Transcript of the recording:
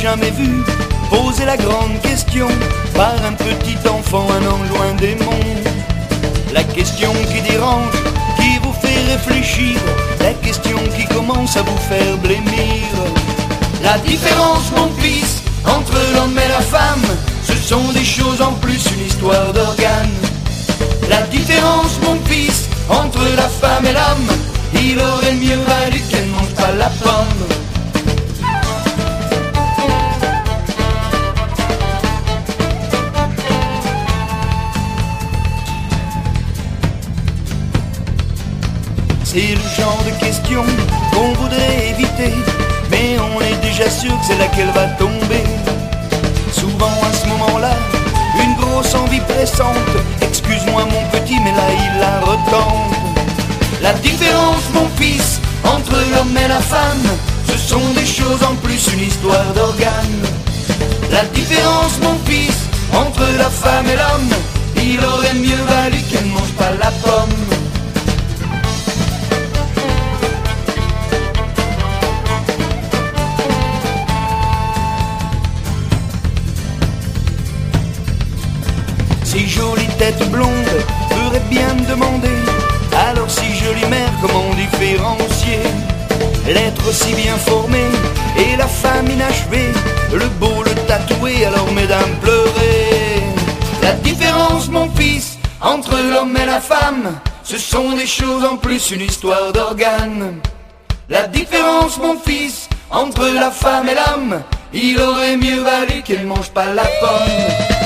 jamais vu poser la grande question par un petit enfant, un an loin des mondes. La question qui dérange, qui vous fait réfléchir, la question qui commence à vous faire blêmir. La différence, mon fils, entre l'homme et la femme, ce sont des choses en plus, une histoire d'organes. La différence, mon fils, entre la femme et l'homme, il aurait mieux valu C'est le genre de question qu'on voudrait éviter, mais on est déjà sûr que c'est là qu'elle va tomber. Souvent à ce moment-là, une grosse envie pressante, excuse-moi mon petit, mais là il la retente. La différence, mon fils, entre l'homme et la femme, ce sont des choses en plus, une histoire d'organes. La différence, mon fils, entre la femme et l'homme, il aurait mieux valu qu'elle Si jolie tête blonde ferait bien me demander. Alors si jolie mère comment différencier L'être si bien formé et la femme inachevée Le beau, le tatoué, alors mesdames pleurez. La différence mon fils entre l'homme et la femme Ce sont des choses en plus, une histoire d'organes. La différence mon fils entre la femme et l'homme Il aurait mieux valu qu'elle mange pas la pomme